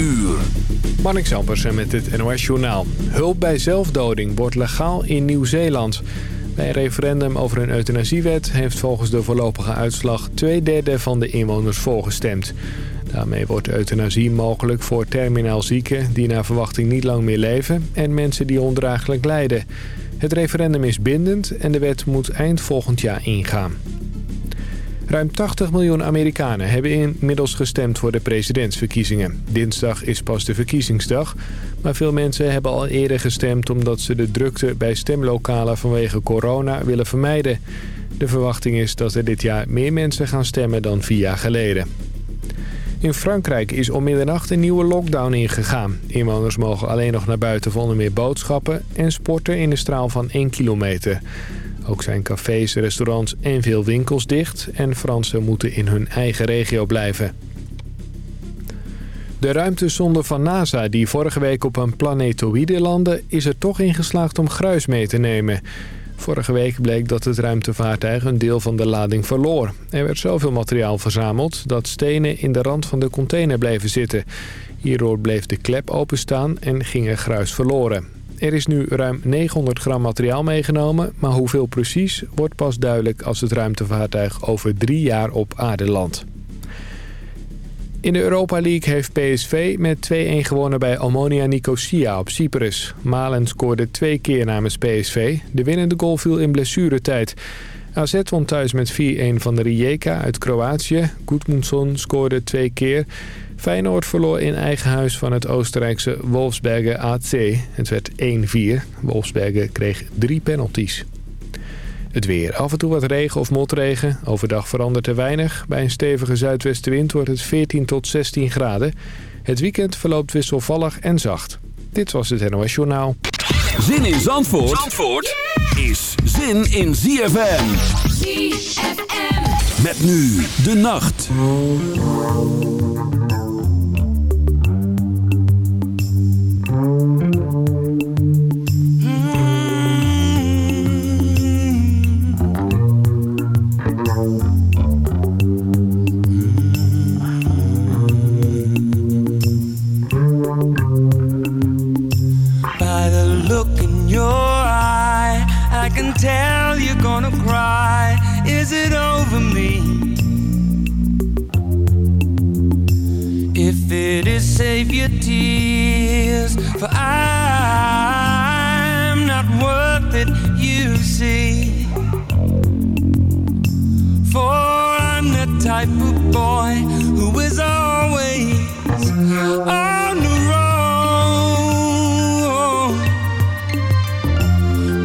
uur. Marnik met het NOS Journaal. Hulp bij zelfdoding wordt legaal in Nieuw-Zeeland. Bij een referendum over een euthanasiewet heeft volgens de voorlopige uitslag... twee derde van de inwoners voorgestemd. Daarmee wordt euthanasie mogelijk voor terminaal zieken... die naar verwachting niet lang meer leven... en mensen die ondraaglijk lijden. Het referendum is bindend en de wet moet eind volgend jaar ingaan. Ruim 80 miljoen Amerikanen hebben inmiddels gestemd voor de presidentsverkiezingen. Dinsdag is pas de verkiezingsdag, maar veel mensen hebben al eerder gestemd... omdat ze de drukte bij stemlokalen vanwege corona willen vermijden. De verwachting is dat er dit jaar meer mensen gaan stemmen dan vier jaar geleden. In Frankrijk is om middernacht een nieuwe lockdown ingegaan. Inwoners mogen alleen nog naar buiten voor onder meer boodschappen... en sporten in een straal van 1 kilometer. Ook zijn cafés, restaurants en veel winkels dicht... en Fransen moeten in hun eigen regio blijven. De ruimtesonde van NASA die vorige week op een planetoïde landde... is er toch in geslaagd om gruis mee te nemen... Vorige week bleek dat het ruimtevaartuig een deel van de lading verloor. Er werd zoveel materiaal verzameld dat stenen in de rand van de container bleven zitten. Hierdoor bleef de klep openstaan en ging er gruis verloren. Er is nu ruim 900 gram materiaal meegenomen, maar hoeveel precies wordt pas duidelijk als het ruimtevaartuig over drie jaar op aarde landt. In de Europa League heeft PSV met 2-1 gewonnen bij Omonia Nicosia op Cyprus. Malen scoorde twee keer namens PSV. De winnende goal viel in blessuretijd. AZ won thuis met 4-1 van de Rijeka uit Kroatië. Gudmundsson scoorde twee keer. Feyenoord verloor in eigen huis van het Oostenrijkse Wolfsberger AC. Het werd 1-4. Wolfsberger kreeg drie penalties. Het weer. Af en toe wat regen of motregen. Overdag verandert er weinig. Bij een stevige zuidwestenwind wordt het 14 tot 16 graden. Het weekend verloopt wisselvallig en zacht. Dit was het NOS Journaal. Zin in Zandvoort, Zandvoort is zin in ZFM. ZFM. Met nu de nacht. See For I'm the type of boy Who is always on the road.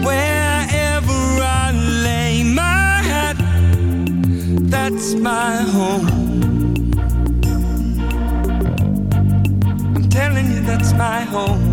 Wherever I lay my hat That's my home. I'm telling you, that's my home.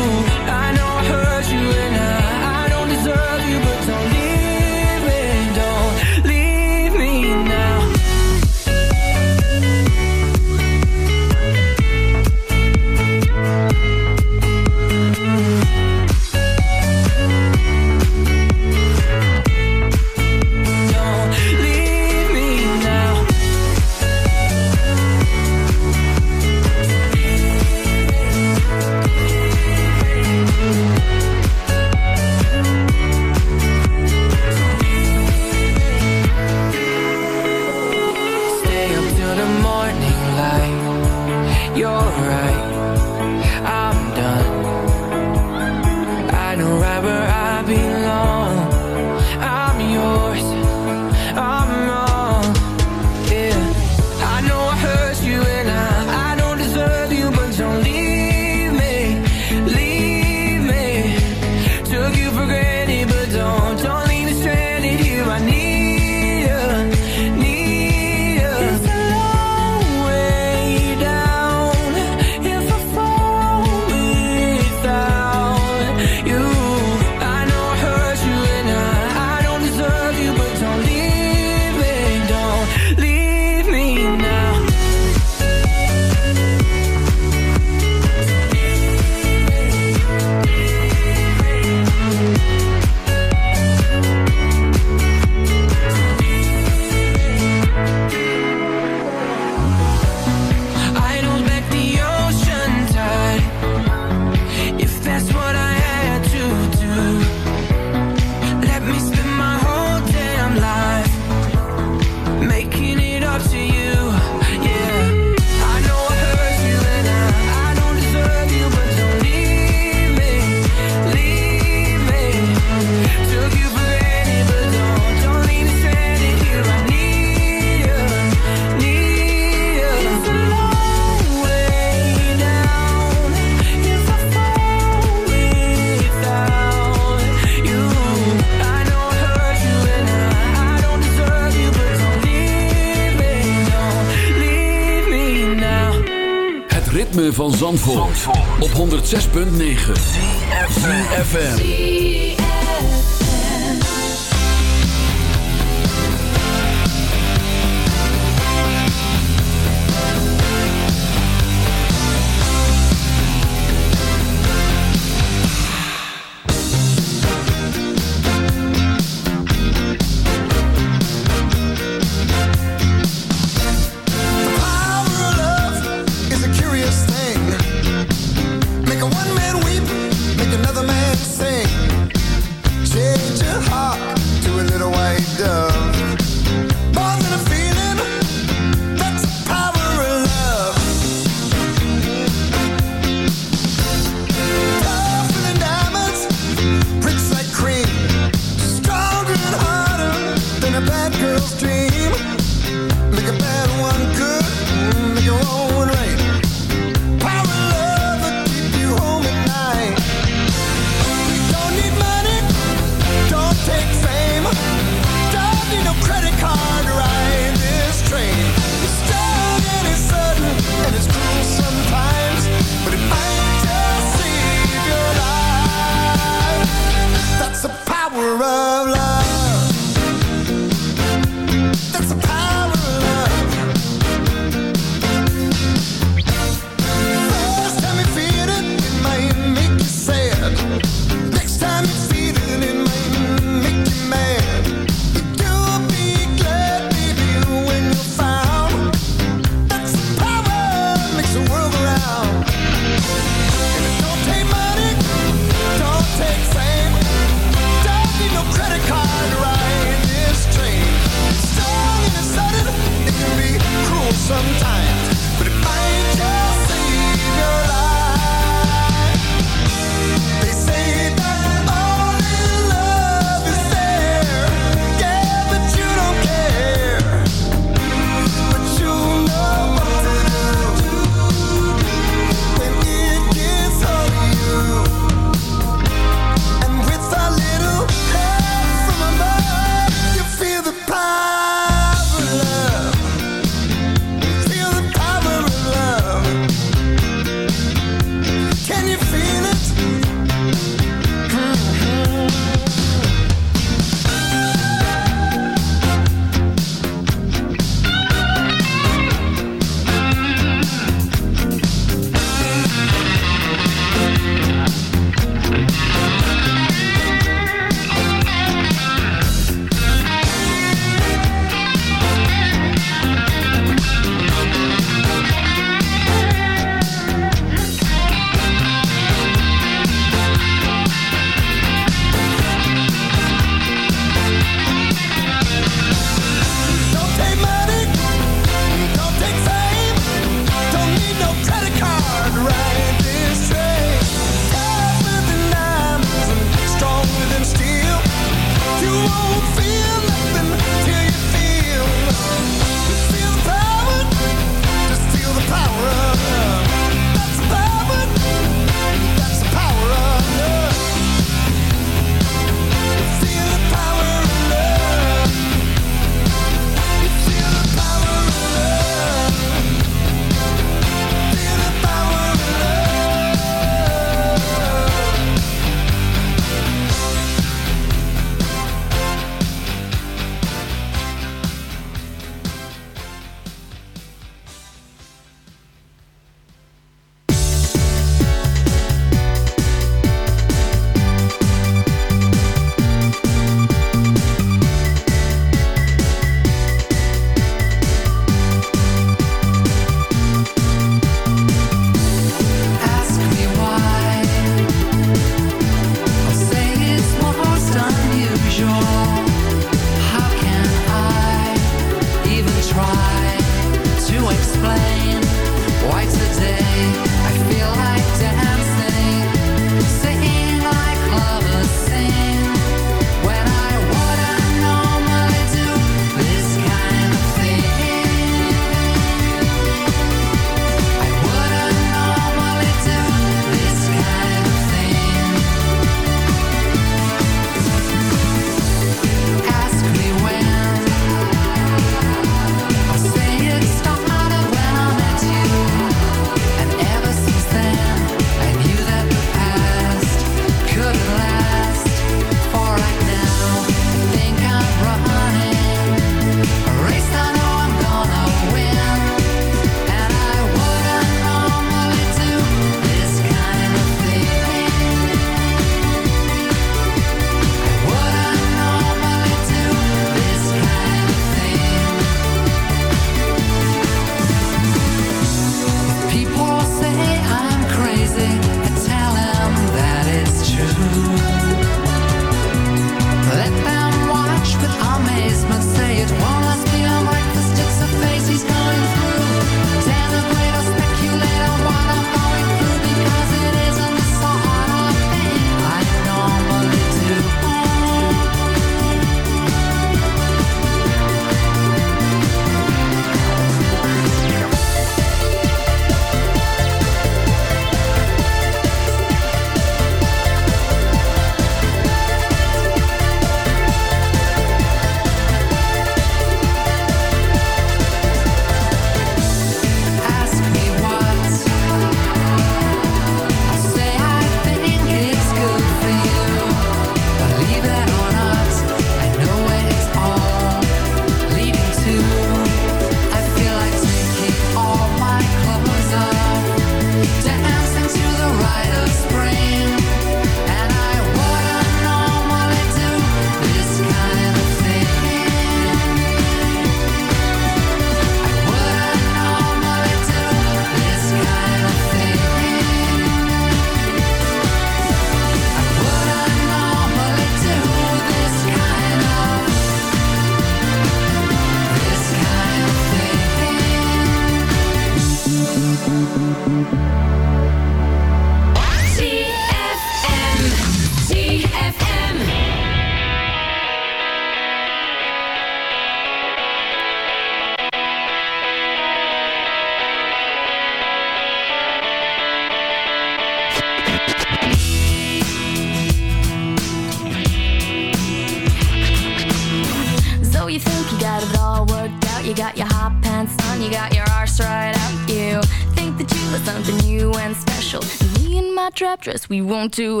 on to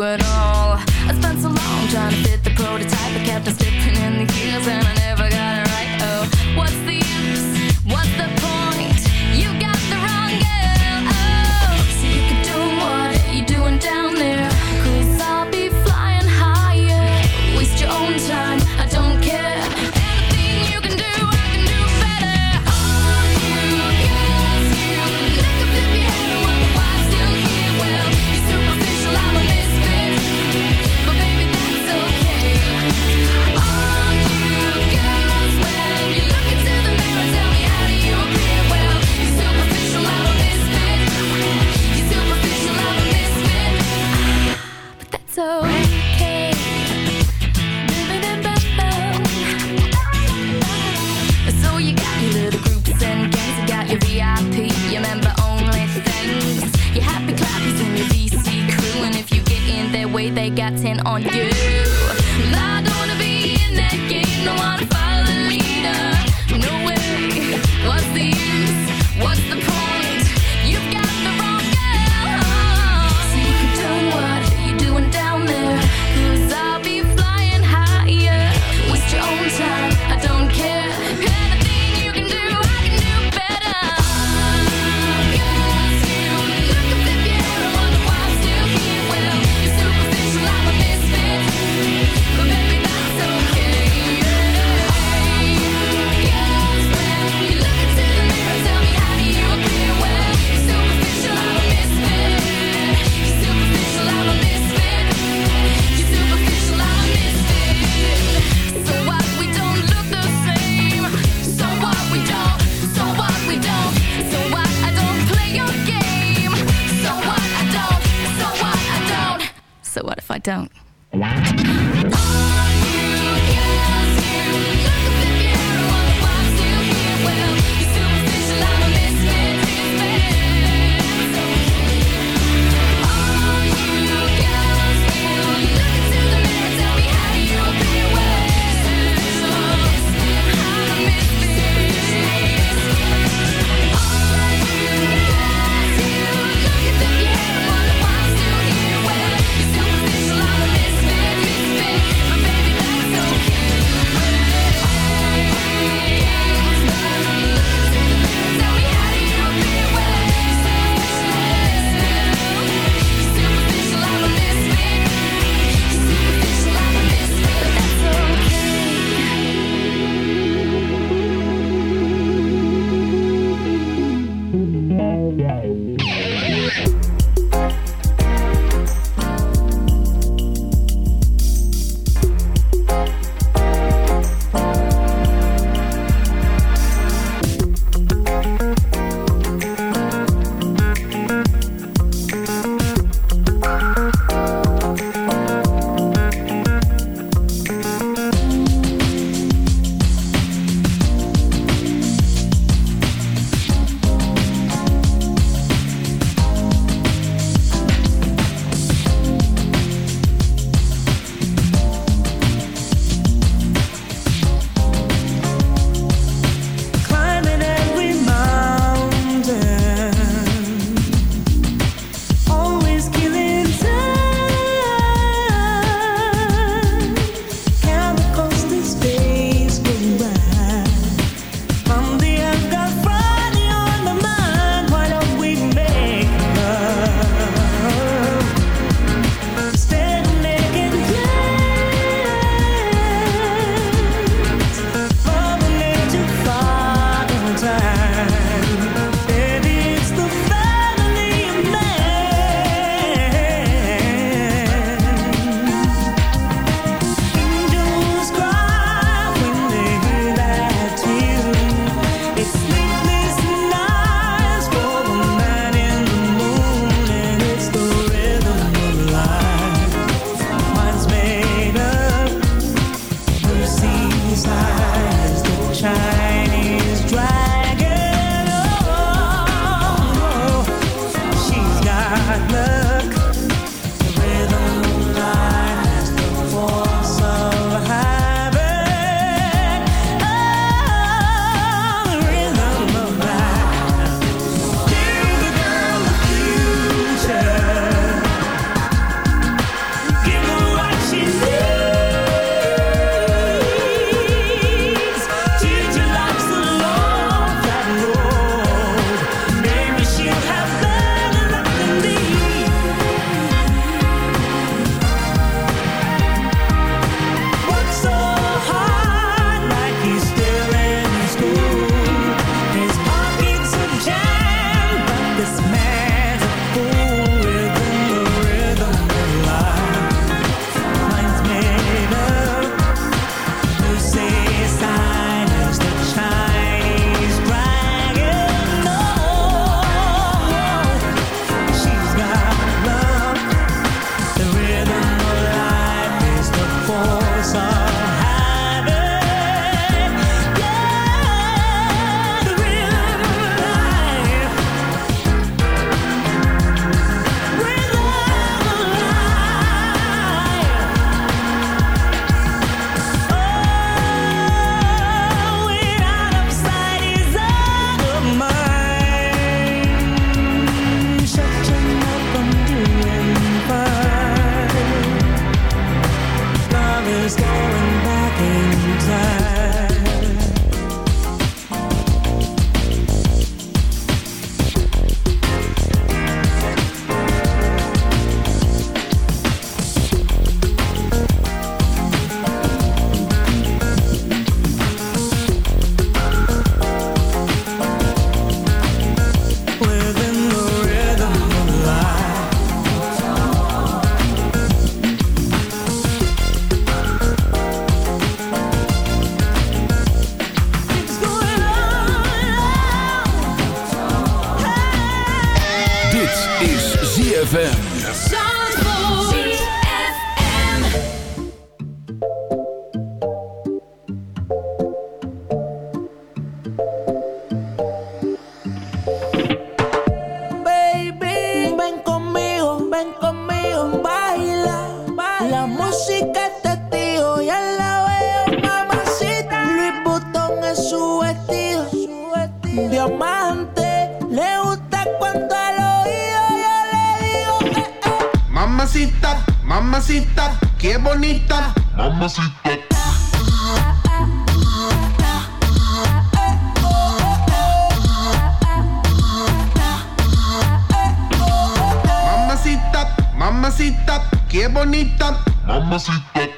Mamacita.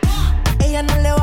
Ella no le va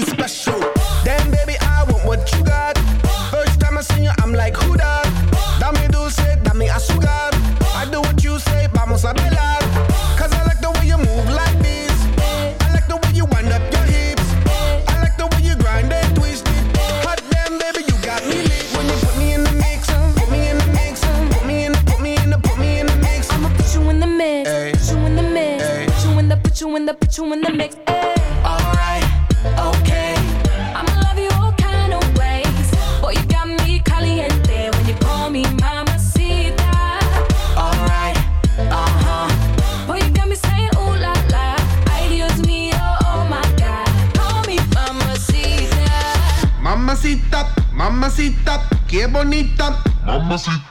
Awesome.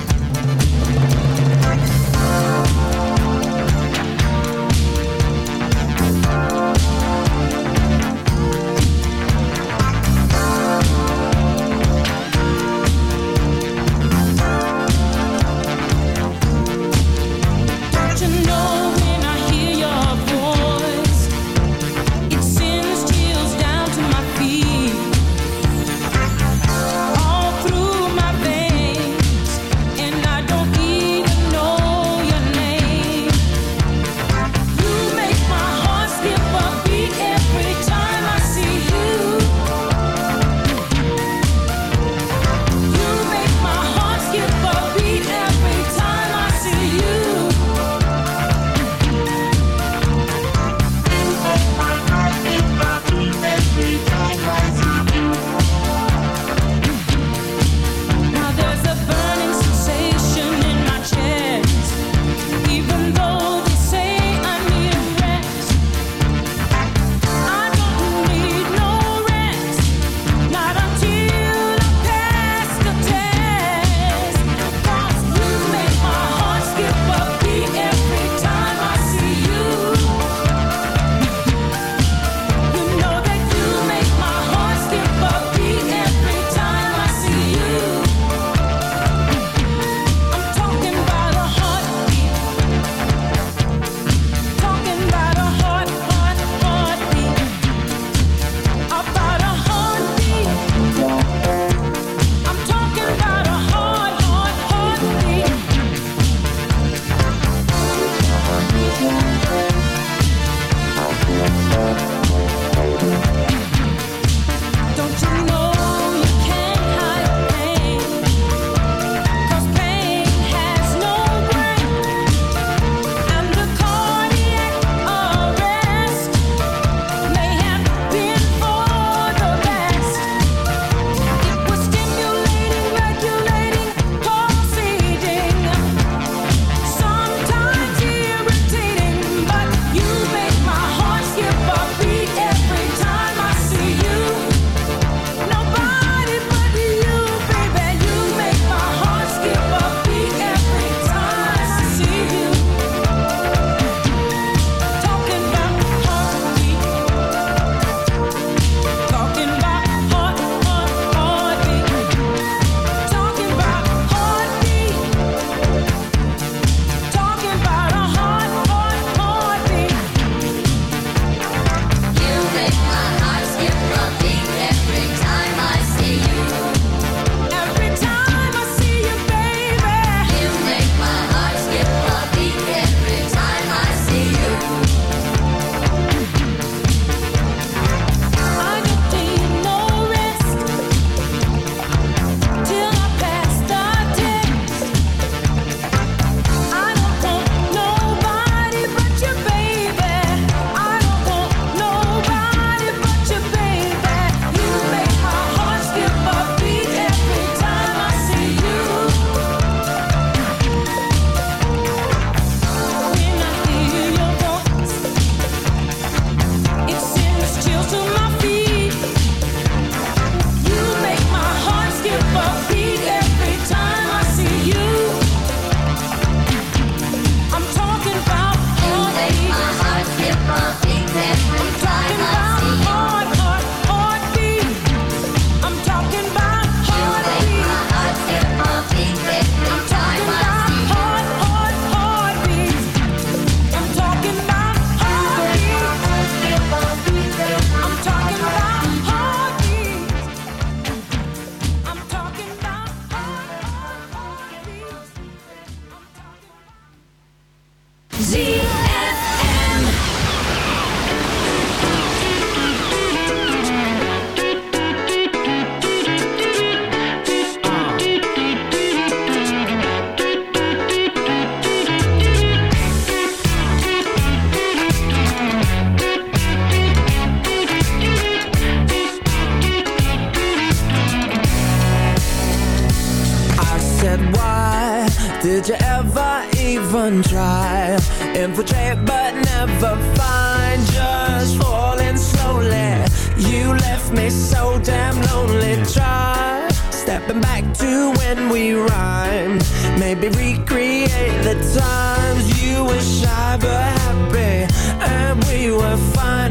find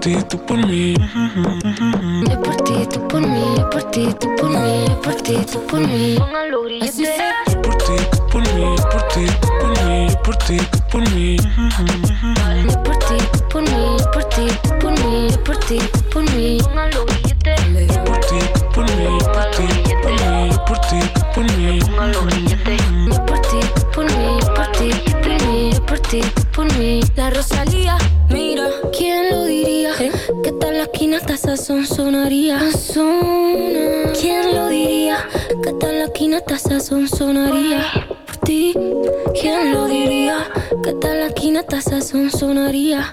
ti, tú por mí. Es por ti, tú por mí. Es por ti, tú por mí. Es por ti, tú por mí. Así. Es por ti, tú por mí. Es por ti, por mí. Por ti, por mí. corazón sonaría son ¿Quién lo diría? Que tal la quinata sazón sonaría Por ti, ¿quién lo diría? Que tal la quinata sazón sonaría